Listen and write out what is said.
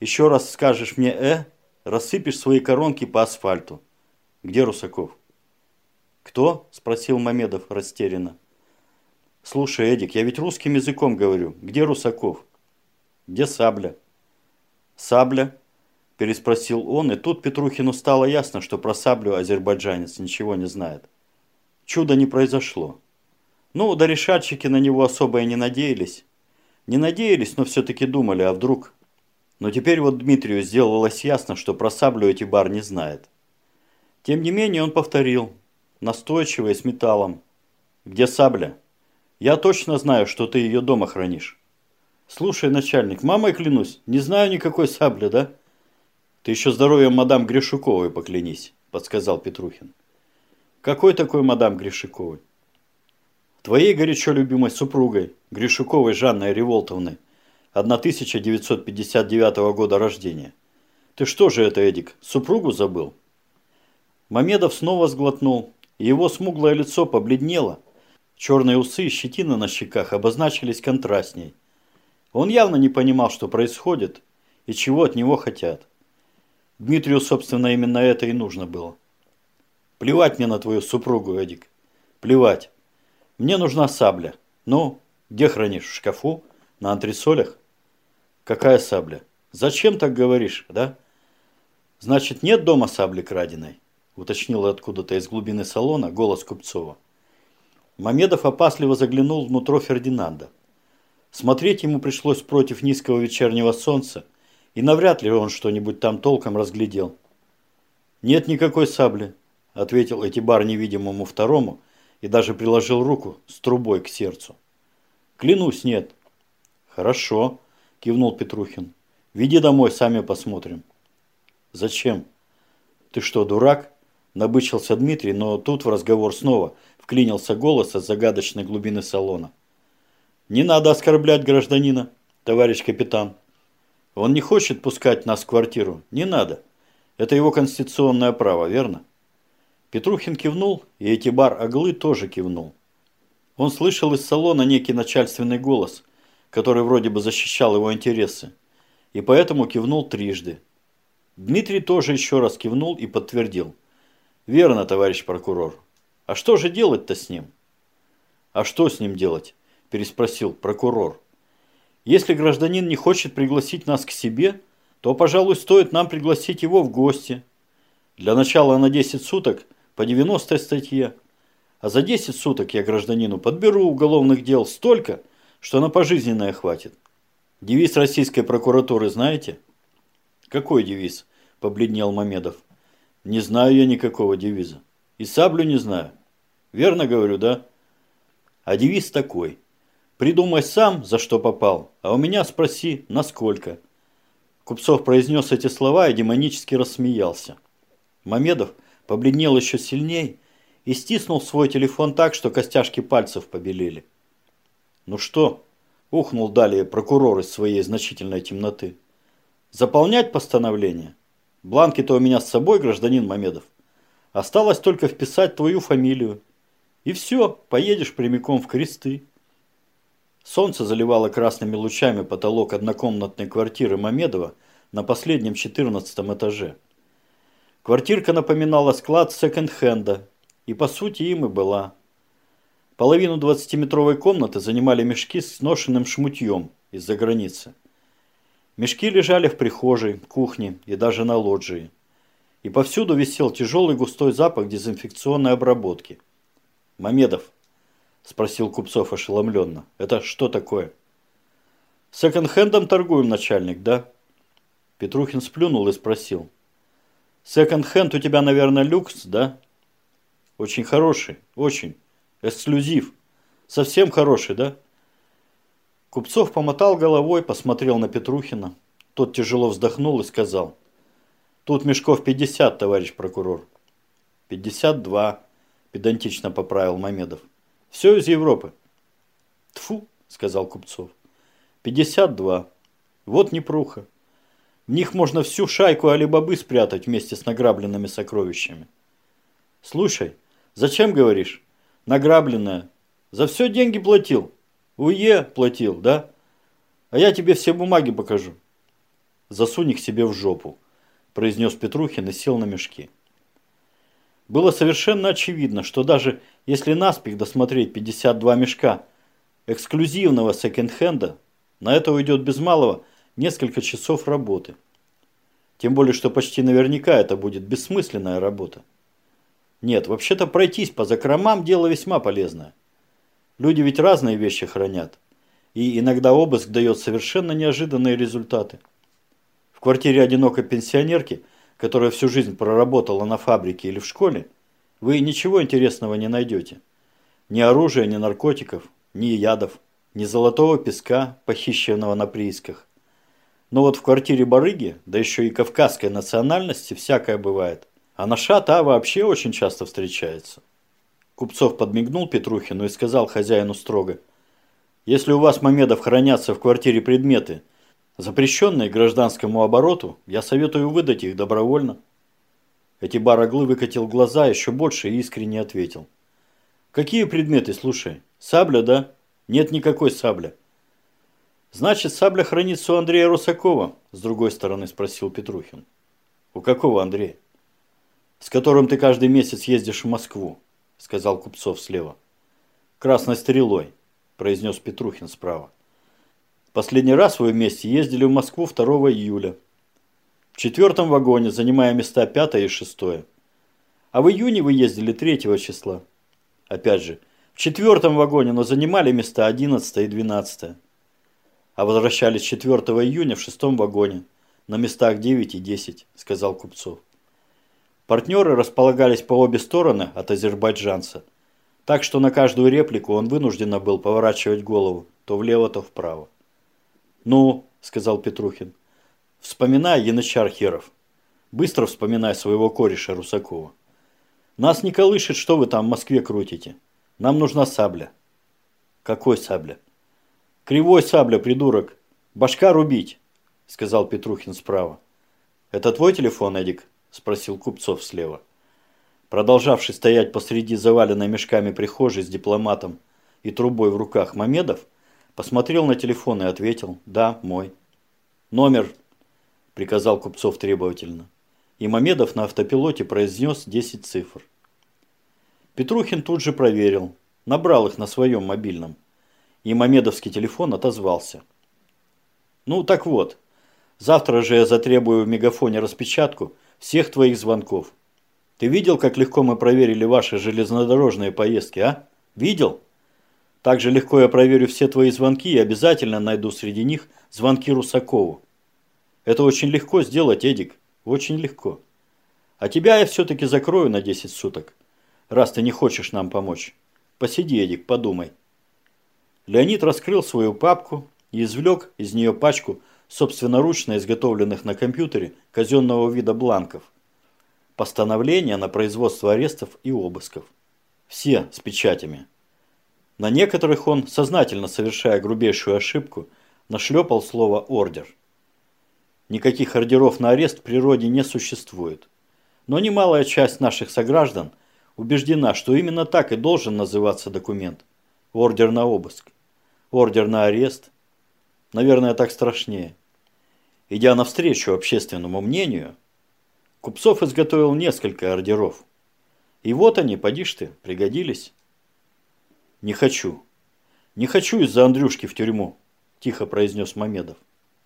Еще раз скажешь мне «э», рассыпешь свои коронки по асфальту. Где Русаков? Кто? Спросил Мамедов растерянно. Слушай, Эдик, я ведь русским языком говорю. Где Русаков? Где Сабля? Сабля? Переспросил он, и тут Петрухину стало ясно, что про Саблю азербайджанец ничего не знает. Чудо не произошло. Ну, да решатчики на него особо и не надеялись. Не надеялись, но все-таки думали, а вдруг... Но теперь вот Дмитрию сделалось ясно, что про саблю эти бар не знает. Тем не менее он повторил, настойчиво с металлом. «Где сабля? Я точно знаю, что ты ее дома хранишь». «Слушай, начальник, мамой клянусь, не знаю никакой сабли, да?» «Ты еще здоровьем мадам Гришуковой поклянись», – подсказал Петрухин. «Какой такой мадам Гришуковой?» «Твоей горячо любимой супругой, Гришуковой Жанной Револтовны, 1959 года рождения. Ты что же это, Эдик, супругу забыл?» Мамедов снова сглотнул, и его смуглое лицо побледнело. Черные усы и щетина на щеках обозначились контрастней. Он явно не понимал, что происходит и чего от него хотят. Дмитрию, собственно, именно это и нужно было. Плевать мне на твою супругу, Эдик. Плевать. Мне нужна сабля. Ну, где хранишь? В шкафу? На антресолях? Какая сабля? Зачем так говоришь, да? Значит, нет дома сабли краденой? Уточнил откуда-то из глубины салона голос Купцова. Мамедов опасливо заглянул внутрь Фердинанда. Смотреть ему пришлось против низкого вечернего солнца, и навряд ли он что-нибудь там толком разглядел. «Нет никакой сабли», – ответил Этибар невидимому второму и даже приложил руку с трубой к сердцу. «Клянусь, нет». «Хорошо», – кивнул Петрухин. «Веди домой, сами посмотрим». «Зачем?» «Ты что, дурак?» – набычился Дмитрий, но тут в разговор снова вклинился голос из загадочной глубины салона. «Не надо оскорблять гражданина, товарищ капитан», он не хочет пускать нас в квартиру. Не надо. Это его конституционное право, верно? Петрухин кивнул, и Этибар Аглы тоже кивнул. Он слышал из салона некий начальственный голос, который вроде бы защищал его интересы, и поэтому кивнул трижды. Дмитрий тоже еще раз кивнул и подтвердил. «Верно, товарищ прокурор. А что же делать-то с ним?» «А что с ним делать?» – переспросил прокурор. Если гражданин не хочет пригласить нас к себе, то, пожалуй, стоит нам пригласить его в гости. Для начала на 10 суток по 90 статье. А за 10 суток я гражданину подберу уголовных дел столько, что на пожизненное хватит. Девиз российской прокуратуры знаете? Какой девиз? Побледнел Мамедов. Не знаю я никакого девиза. И саблю не знаю. Верно говорю, да? А девиз такой – Придумай сам, за что попал, а у меня спроси, насколько. Купцов произнес эти слова и демонически рассмеялся. Мамедов побледнел еще сильней и стиснул свой телефон так, что костяшки пальцев побелели. «Ну что?» – ухнул далее прокурор из своей значительной темноты. «Заполнять постановление? Бланки-то у меня с собой, гражданин Мамедов. Осталось только вписать твою фамилию. И все, поедешь прямиком в кресты». Солнце заливало красными лучами потолок однокомнатной квартиры Мамедова на последнем четырнадцатом этаже. Квартирка напоминала склад секонд-хенда, и по сути им и была. Половину двадцатиметровой комнаты занимали мешки с сношенным шмутьем из-за границы. Мешки лежали в прихожей, кухне и даже на лоджии. И повсюду висел тяжелый густой запах дезинфекционной обработки. «Мамедов, Спросил Купцов ошеломленно. Это что такое? Секонд-хендом торгуем, начальник, да? Петрухин сплюнул и спросил. Секонд-хенд у тебя, наверное, люкс, да? Очень хороший, очень. Эксклюзив. Совсем хороший, да? Купцов помотал головой, посмотрел на Петрухина. Тот тяжело вздохнул и сказал. Тут мешков 50, товарищ прокурор. 52, педантично поправил Мамедов. Все из Европы. Тфу, сказал Купцов. 52. Вот непруха. В них можно всю шайку Алибабы спрятать вместе с награбленными сокровищами. Слушай, зачем говоришь? Награбленное. За все деньги платил. Уе платил, да? А я тебе все бумаги покажу. засунь их себе в жопу, произнес Петрухин и сел на мешки. Было совершенно очевидно, что даже если наспех досмотреть 52 мешка эксклюзивного секонд-хенда, на это уйдет без малого несколько часов работы. Тем более, что почти наверняка это будет бессмысленная работа. Нет, вообще-то пройтись по закромам – дело весьма полезное. Люди ведь разные вещи хранят. И иногда обыск дает совершенно неожиданные результаты. В квартире одинокой пенсионерки, которая всю жизнь проработала на фабрике или в школе, вы ничего интересного не найдете. Ни оружия, ни наркотиков, ни ядов, ни золотого песка, похищенного на приисках. Но вот в квартире барыги, да еще и кавказской национальности, всякое бывает. А наша та вообще очень часто встречается. Купцов подмигнул Петрухину и сказал хозяину строго. Если у вас, Мамедов, хранятся в квартире предметы, запрещенные гражданскому обороту, я советую выдать их добровольно. Эти бароглы выкатил глаза еще больше и искренне ответил. Какие предметы, слушай? Сабля, да? Нет никакой сабля. Значит, сабля хранится у Андрея Русакова, с другой стороны спросил Петрухин. У какого Андрея? С которым ты каждый месяц ездишь в Москву, сказал Купцов слева. Красной стрелой, произнес Петрухин справа. Последний раз вы вместе ездили в Москву 2 июля. В четвертом вагоне, занимая места 5 и 6. А в июне вы ездили 3 числа. Опять же, в четвертом вагоне, но занимали места 11 и 12. А возвращались 4 июня в шестом вагоне, на местах 9 и 10, сказал Купцов. Партнеры располагались по обе стороны от азербайджанца, так что на каждую реплику он вынужден был поворачивать голову то влево, то вправо. «Ну», – сказал Петрухин, – «вспоминай, янычар Херов. Быстро вспоминай своего кореша Русакова. Нас не колышет, что вы там в Москве крутите. Нам нужна сабля. Какой сабля? Кривой сабля, придурок. Башка рубить, сказал Петрухин справа. Это твой телефон, Эдик? Спросил Купцов слева. Продолжавший стоять посреди заваленной мешками прихожей с дипломатом и трубой в руках Мамедов, посмотрел на телефон и ответил «Да, мой». «Номер», – приказал Купцов требовательно. И Мамедов на автопилоте произнес 10 цифр. Петрухин тут же проверил, набрал их на своем мобильном. И мамедовский телефон отозвался. Ну так вот, завтра же я затребую в мегафоне распечатку всех твоих звонков. Ты видел, как легко мы проверили ваши железнодорожные поездки, а? Видел? Так же легко я проверю все твои звонки и обязательно найду среди них звонки Русакову. Это очень легко сделать, Эдик. Очень легко. А тебя я все-таки закрою на 10 суток раз ты не хочешь нам помочь. Посиди, Эдик, подумай. Леонид раскрыл свою папку и извлек из нее пачку собственноручно изготовленных на компьютере казенного вида бланков. Постановления на производство арестов и обысков. Все с печатями. На некоторых он, сознательно совершая грубейшую ошибку, нашлепал слово «ордер». Никаких ордеров на арест в природе не существует. Но немалая часть наших сограждан – убеждена, что именно так и должен называться документ. Ордер на обыск. Ордер на арест. Наверное, так страшнее. Идя навстречу общественному мнению, Купцов изготовил несколько ордеров. И вот они, поди ты, пригодились. Не хочу. Не хочу из-за Андрюшки в тюрьму, тихо произнес Мамедов.